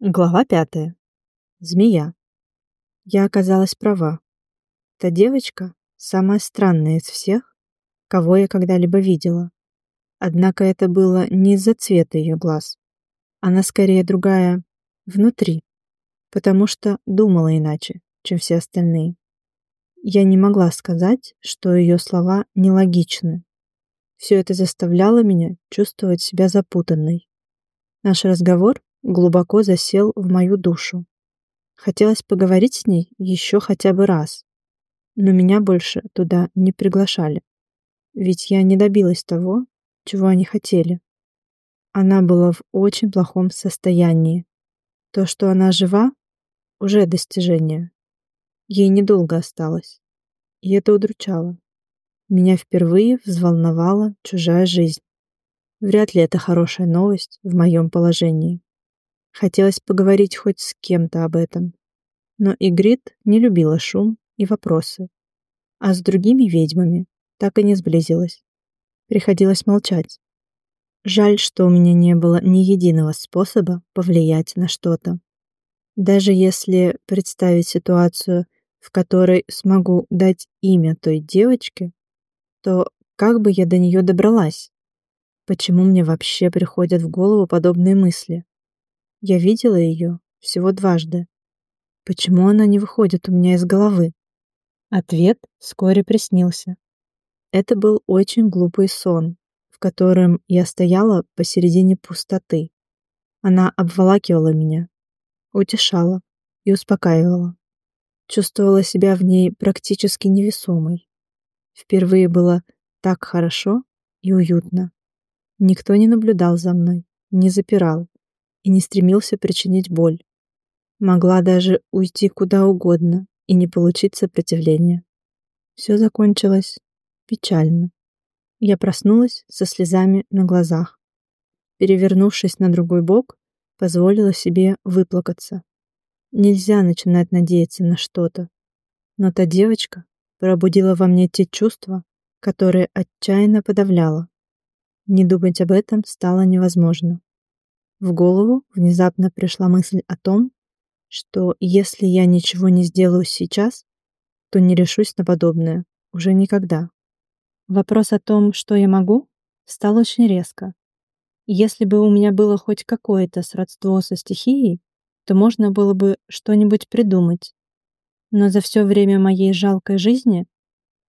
Глава пятая. Змея. Я оказалась права. Та девочка самая странная из всех, кого я когда-либо видела. Однако это было не из-за цвета ее глаз. Она скорее другая внутри, потому что думала иначе, чем все остальные. Я не могла сказать, что ее слова нелогичны. Все это заставляло меня чувствовать себя запутанной. Наш разговор глубоко засел в мою душу. Хотелось поговорить с ней еще хотя бы раз, но меня больше туда не приглашали, ведь я не добилась того, чего они хотели. Она была в очень плохом состоянии. То, что она жива, уже достижение. Ей недолго осталось, и это удручало. Меня впервые взволновала чужая жизнь. Вряд ли это хорошая новость в моем положении. Хотелось поговорить хоть с кем-то об этом. Но Игрит не любила шум и вопросы. А с другими ведьмами так и не сблизилась. Приходилось молчать. Жаль, что у меня не было ни единого способа повлиять на что-то. Даже если представить ситуацию, в которой смогу дать имя той девочке, то как бы я до нее добралась? Почему мне вообще приходят в голову подобные мысли? Я видела ее всего дважды. Почему она не выходит у меня из головы? Ответ вскоре приснился. Это был очень глупый сон, в котором я стояла посередине пустоты. Она обволакивала меня, утешала и успокаивала. Чувствовала себя в ней практически невесомой. Впервые было так хорошо и уютно. Никто не наблюдал за мной, не запирал, и не стремился причинить боль. Могла даже уйти куда угодно и не получить сопротивления. Все закончилось печально. Я проснулась со слезами на глазах. Перевернувшись на другой бок, позволила себе выплакаться. Нельзя начинать надеяться на что-то. Но та девочка пробудила во мне те чувства, которые отчаянно подавляла. Не думать об этом стало невозможно. В голову внезапно пришла мысль о том, что если я ничего не сделаю сейчас, то не решусь на подобное уже никогда. Вопрос о том, что я могу, стал очень резко. Если бы у меня было хоть какое-то сродство со стихией, то можно было бы что-нибудь придумать. Но за все время моей жалкой жизни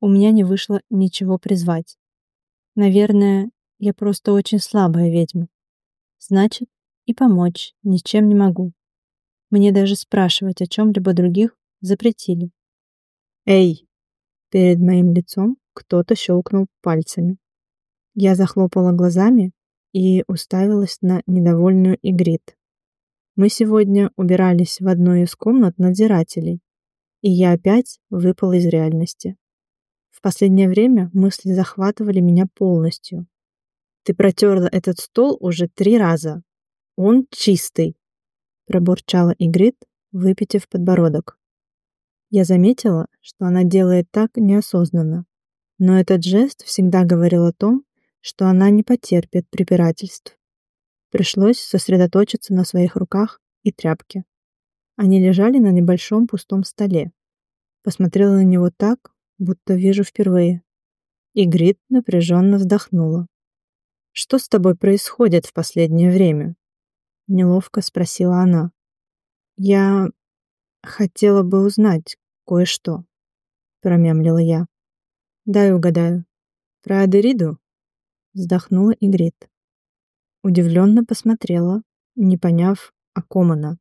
у меня не вышло ничего призвать. Наверное, я просто очень слабая ведьма. Значит, и помочь ничем не могу. Мне даже спрашивать о чем-либо других запретили. «Эй!» Перед моим лицом кто-то щелкнул пальцами. Я захлопала глазами и уставилась на недовольную Игрит. Мы сегодня убирались в одной из комнат надзирателей, и я опять выпала из реальности. В последнее время мысли захватывали меня полностью. Ты протерла этот стол уже три раза, он чистый, пробурчала Игрит, выпитив подбородок. Я заметила, что она делает так неосознанно, но этот жест всегда говорил о том, что она не потерпит препирательств. Пришлось сосредоточиться на своих руках и тряпке. Они лежали на небольшом пустом столе. Посмотрела на него так, будто вижу впервые. Игрит напряженно вздохнула. «Что с тобой происходит в последнее время?» Неловко спросила она. Я хотела бы узнать кое-что, промямлила я. Дай угадаю. Про Адериду? Вздохнула Игрит. Удивленно посмотрела, не поняв, о ком она.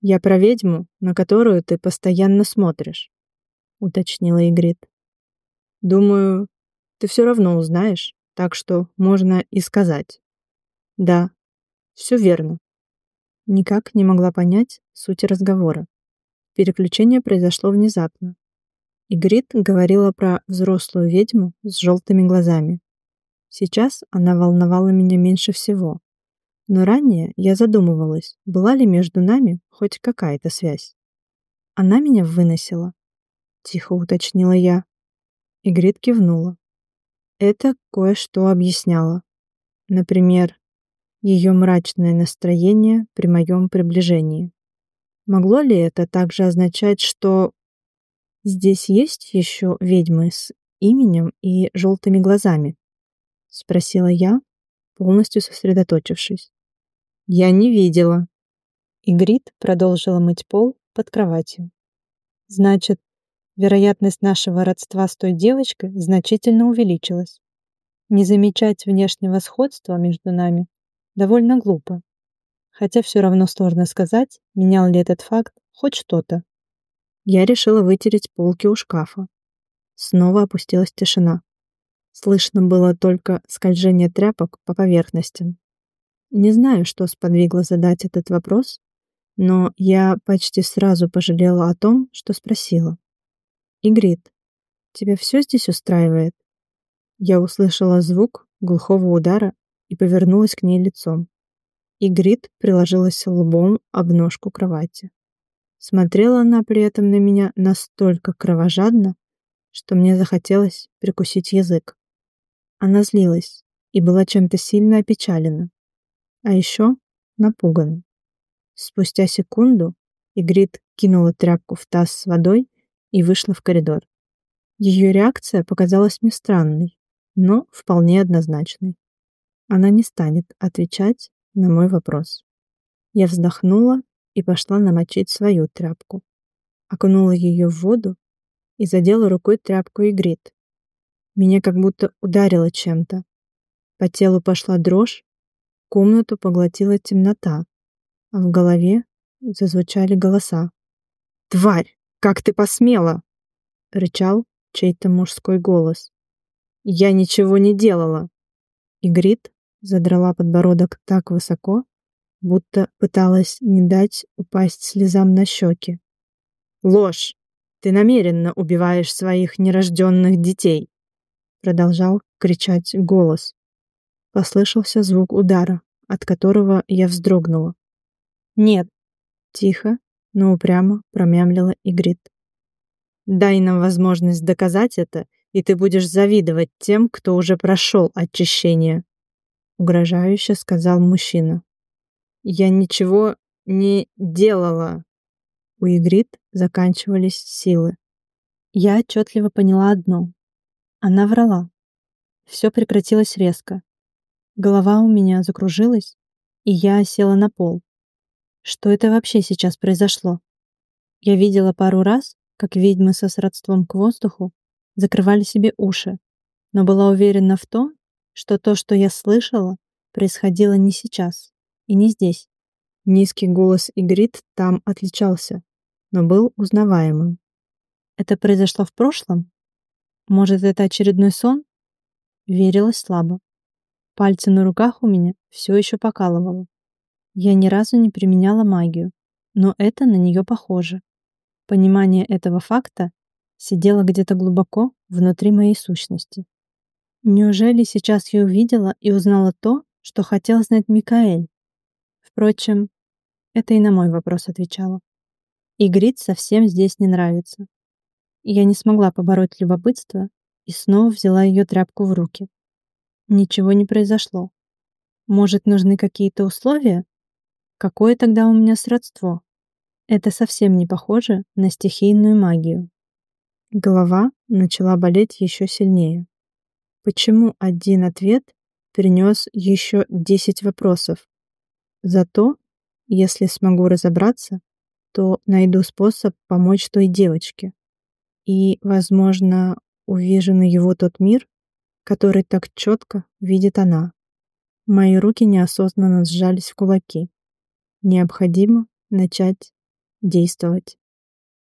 Я про ведьму, на которую ты постоянно смотришь, уточнила Игрит. Думаю, ты все равно узнаешь, так что можно и сказать. Да, все верно. Никак не могла понять сути разговора. Переключение произошло внезапно. Игрит говорила про взрослую ведьму с желтыми глазами. Сейчас она волновала меня меньше всего. Но ранее я задумывалась, была ли между нами хоть какая-то связь. Она меня выносила. Тихо уточнила я. Игрит кивнула. Это кое-что объясняло. Например, ее мрачное настроение при моем приближении. Могло ли это также означать, что здесь есть еще ведьмы с именем и желтыми глазами? Спросила я, полностью сосредоточившись. Я не видела. Игрит продолжила мыть пол под кроватью. Значит, вероятность нашего родства с той девочкой значительно увеличилась. Не замечать внешнего сходства между нами довольно глупо. Хотя все равно сложно сказать, менял ли этот факт хоть что-то. Я решила вытереть полки у шкафа. Снова опустилась тишина. Слышно было только скольжение тряпок по поверхностям. Не знаю, что сподвигло задать этот вопрос, но я почти сразу пожалела о том, что спросила. «Игрит, тебя все здесь устраивает?» Я услышала звук глухого удара и повернулась к ней лицом. Игрит приложилась лбом об ножку кровати. Смотрела она при этом на меня настолько кровожадно, что мне захотелось прикусить язык. Она злилась и была чем-то сильно опечалена, а еще напугана. Спустя секунду Игрит кинула тряпку в таз с водой и вышла в коридор. Ее реакция показалась мне странной, но вполне однозначной. Она не станет отвечать на мой вопрос. Я вздохнула и пошла намочить свою тряпку. Окунула ее в воду и задела рукой тряпку и грит. Меня как будто ударило чем-то. По телу пошла дрожь, комнату поглотила темнота, а в голове зазвучали голоса. «Тварь, как ты посмела!» — рычал чей-то мужской голос. «Я ничего не делала!» Игрит задрала подбородок так высоко, будто пыталась не дать упасть слезам на щеки. «Ложь! Ты намеренно убиваешь своих нерожденных детей!» Продолжал кричать голос. Послышался звук удара, от которого я вздрогнула. «Нет!» Тихо, но упрямо промямлила Игрит. «Дай нам возможность доказать это, и ты будешь завидовать тем, кто уже прошел очищение», угрожающе сказал мужчина. Я ничего не делала. У Игрит заканчивались силы. Я отчетливо поняла одно. Она врала. Все прекратилось резко. Голова у меня закружилась, и я села на пол. Что это вообще сейчас произошло? Я видела пару раз, как ведьмы со сродством к воздуху закрывали себе уши, но была уверена в том, что то, что я слышала, происходило не сейчас и не здесь. Низкий голос Игрит там отличался, но был узнаваемым. Это произошло в прошлом? Может, это очередной сон? Верилась слабо. Пальцы на руках у меня все еще покалывало. Я ни разу не применяла магию, но это на нее похоже. Понимание этого факта сидело где-то глубоко внутри моей сущности. Неужели сейчас я увидела и узнала то, что хотел знать Микаэль? Впрочем, это и на мой вопрос отвечала. Игрит совсем здесь не нравится. Я не смогла побороть любопытство и снова взяла ее тряпку в руки. Ничего не произошло. Может, нужны какие-то условия? Какое тогда у меня сродство? Это совсем не похоже на стихийную магию. Голова начала болеть еще сильнее. Почему один ответ принес еще десять вопросов? Зато, если смогу разобраться, то найду способ помочь той девочке. И, возможно, увижу на его тот мир, который так четко видит она. Мои руки неосознанно сжались в кулаки. Необходимо начать действовать.